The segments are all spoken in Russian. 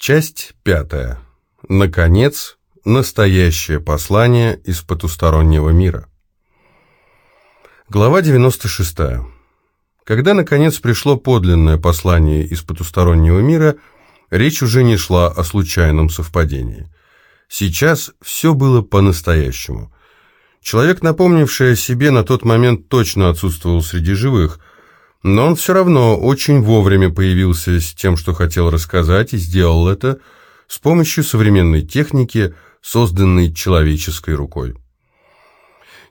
Часть пятая. Наконец, настоящее послание из потустороннего мира. Глава 96. Когда, наконец, пришло подлинное послание из потустороннего мира, речь уже не шла о случайном совпадении. Сейчас все было по-настоящему. Человек, напомнивший о себе, на тот момент точно отсутствовал среди живых – но он все равно очень вовремя появился с тем, что хотел рассказать, и сделал это с помощью современной техники, созданной человеческой рукой.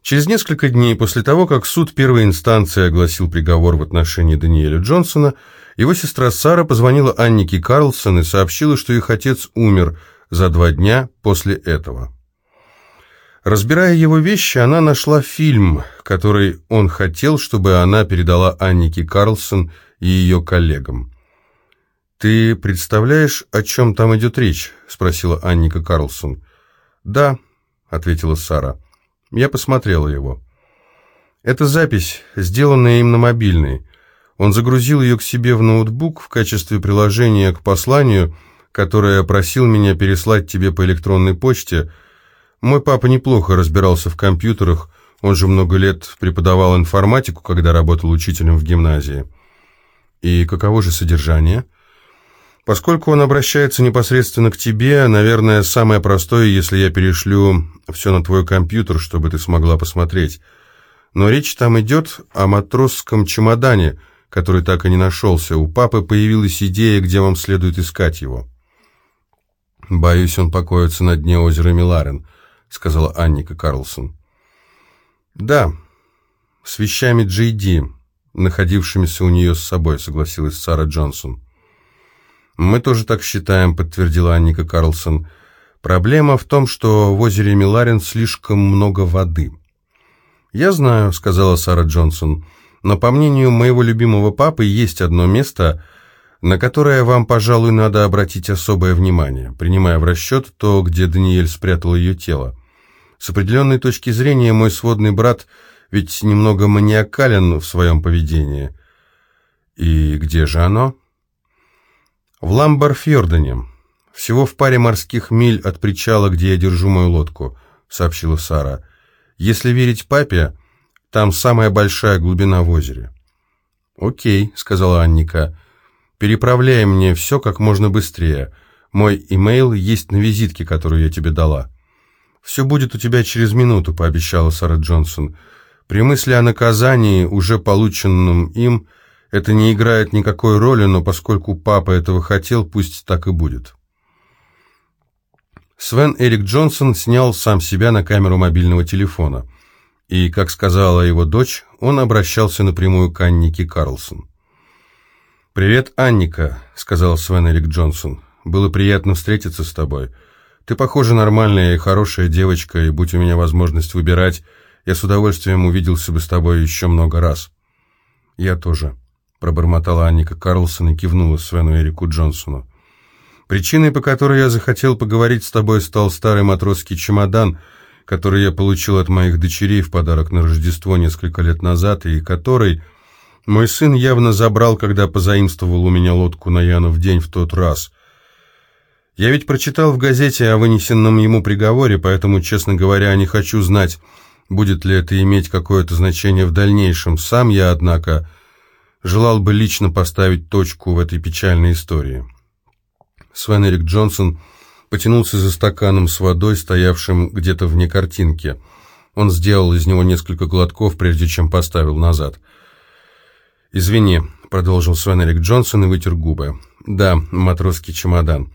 Через несколько дней после того, как суд первой инстанции огласил приговор в отношении Даниэля Джонсона, его сестра Сара позвонила Аннике Карлсон и сообщила, что их отец умер за два дня после этого. Разбирая его вещи, она нашла фильм, который он хотел, чтобы она передала Аннике Карлсон и ее коллегам. «Ты представляешь, о чем там идет речь?» — спросила Анника Карлсон. «Да», — ответила Сара. «Я посмотрела его». «Это запись, сделанная им на мобильный. Он загрузил ее к себе в ноутбук в качестве приложения к посланию, которое просил меня переслать тебе по электронной почте, — мой папа неплохо разбирался в компьютерах, он же много лет преподавал информатику, когда работал учителем в гимназии. И каково же содержание? Поскольку он обращается непосредственно к тебе, наверное, самое простое, если я перешлю все на твой компьютер, чтобы ты смогла посмотреть. Но речь там идет о матросском чемодане, который так и не нашелся. У папы появилась идея, где вам следует искать его. Боюсь, он покоится на дне озера Миларен. — сказала Анника Карлсон. «Да, с вещами Джей Ди, находившимися у нее с собой», — согласилась Сара Джонсон. «Мы тоже так считаем», — подтвердила Анника Карлсон. «Проблема в том, что в озере Миларин слишком много воды». «Я знаю», — сказала Сара Джонсон, — «но по мнению моего любимого папы есть одно место, на которое вам, пожалуй, надо обратить особое внимание, принимая в расчет то, где Даниэль спрятал ее тело. С определенной точки зрения мой сводный брат ведь немного маниакален в своем поведении. И где же оно? В Ламбарфьордене. Всего в паре морских миль от причала, где я держу мою лодку, сообщила Сара. Если верить папе, там самая большая глубина в озере. «Окей», — сказала Анника, — «переправляй мне все как можно быстрее. Мой имейл есть на визитке, которую я тебе дала». «Все будет у тебя через минуту», — пообещала Сара Джонсон. При мысли о наказании, уже полученном им, это не играет никакой роли, но поскольку папа этого хотел, пусть так и будет. Свен Эрик Джонсон снял сам себя на камеру мобильного телефона. И, как сказала его дочь, он обращался напрямую к Аннике Карлсон. «Привет, Анника», — сказал Свен Эрик Джонсон. «Было приятно встретиться с тобой». Ты, похоже, нормальная и хорошая девочка, и будь у меня возможность выбирать, я с удовольствием увиделся бы с тобой еще много раз». «Я тоже», — пробормотала Анника Карлсон и кивнула Свену Эрику Джонсону. «Причиной, по которой я захотел поговорить с тобой, стал старый матросский чемодан, который я получил от моих дочерей в подарок на Рождество несколько лет назад, и который мой сын явно забрал, когда позаимствовал у меня лодку на Янов день в тот раз». Я ведь прочитал в газете о вынесенном ему приговоре, поэтому, честно говоря, не хочу знать, будет ли это иметь какое-то значение в дальнейшем. Сам я, однако, желал бы лично поставить точку в этой печальной истории. Свен Эрик Джонсон потянулся за стаканом с водой, стоявшим где-то вне картинки. Он сделал из него несколько глотков, прежде чем поставил назад. «Извини», — продолжил Свен Эрик Джонсон и вытер губы. «Да, матросский чемодан».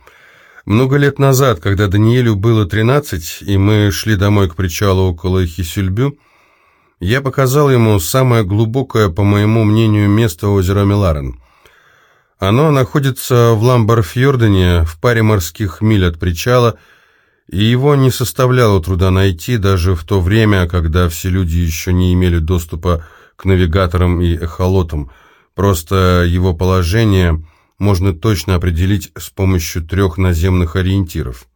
Много лет назад, когда Даниэлю было 13, и мы шли домой к причалу около Хисюльбю, я показал ему самое глубокое, по моему мнению, место озера Миларен. Оно находится в Ламбарфьордене, в паре морских миль от причала, и его не составляло труда найти даже в то время, когда все люди еще не имели доступа к навигаторам и эхолотам. Просто его положение можно точно определить с помощью трех наземных ориентиров.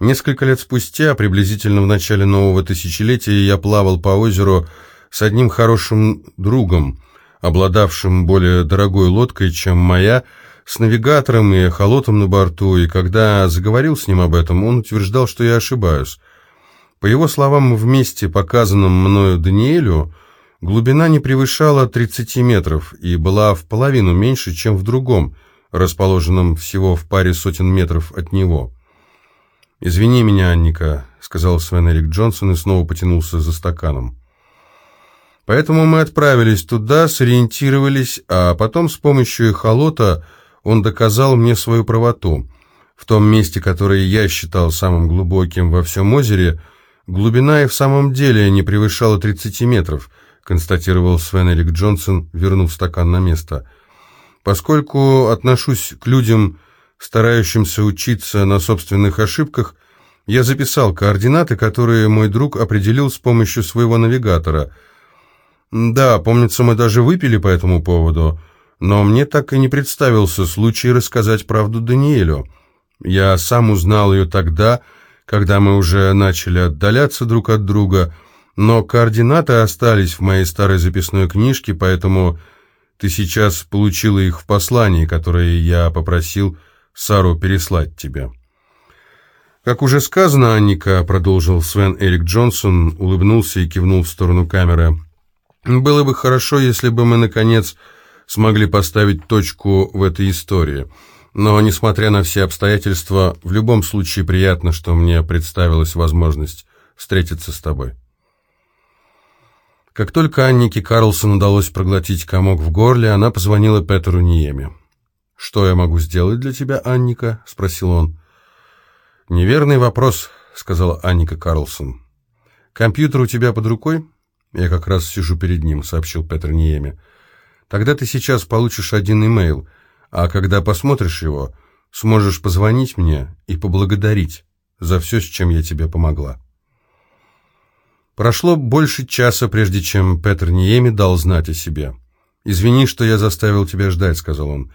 Несколько лет спустя, приблизительно в начале нового тысячелетия, я плавал по озеру с одним хорошим другом, обладавшим более дорогой лодкой, чем моя, с навигатором и эхолотом на борту, и когда заговорил с ним об этом, он утверждал, что я ошибаюсь. По его словам, вместе показанном мною Даниэлю, глубина не превышала 30 метров и была в половину меньше, чем в другом, расположенном всего в паре сотен метров от него. «Извини меня, Анника», — сказал Свен Эрик Джонсон и снова потянулся за стаканом. Поэтому мы отправились туда, сориентировались, а потом с помощью эхолота он доказал мне свою правоту. В том месте, которое я считал самым глубоким во всем озере, глубина и в самом деле не превышала 30 метров, констатировал Свен Эрик Джонсон, вернув стакан на место. Поскольку отношусь к людям, старающимся учиться на собственных ошибках, я записал координаты, которые мой друг определил с помощью своего навигатора. Да, помнится, мы даже выпили по этому поводу, но мне так и не представился случай рассказать правду Даниэлю. Я сам узнал ее тогда, когда мы уже начали отдаляться друг от друга, но координаты остались в моей старой записной книжке, поэтому ты сейчас получила их в послании, которое я попросил Сару переслать тебе. Как уже сказано, Анника, продолжил Свен Эрик Джонсон, улыбнулся и кивнул в сторону камеры. Было бы хорошо, если бы мы, наконец, смогли поставить точку в этой истории. Но, несмотря на все обстоятельства, в любом случае приятно, что мне представилась возможность встретиться с тобой. Как только Аннике Карлсон удалось проглотить комок в горле, она позвонила Петеру Ниеме. «Что я могу сделать для тебя, Анника?» — спросил он. «Неверный вопрос», — сказала Анника Карлсон. «Компьютер у тебя под рукой?» «Я как раз сижу перед ним», — сообщил Петр Ниеме. Тогда ты сейчас получишь один имейл, а когда посмотришь его, сможешь позвонить мне и поблагодарить за все, с чем я тебе помогла. Прошло больше часа, прежде чем Петр Ниеми дал знать о себе. «Извини, что я заставил тебя ждать», — сказал он.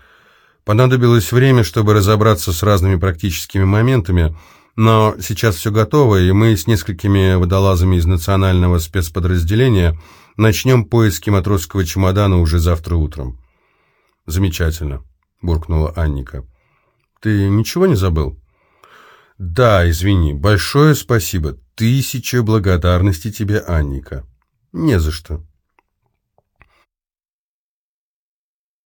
«Понадобилось время, чтобы разобраться с разными практическими моментами, но сейчас все готово, и мы с несколькими водолазами из национального спецподразделения — Начнем поиски матросского чемодана уже завтра утром». «Замечательно», — буркнула Анника. «Ты ничего не забыл?» «Да, извини. Большое спасибо. Тысяча благодарности тебе, Анника». «Не за что».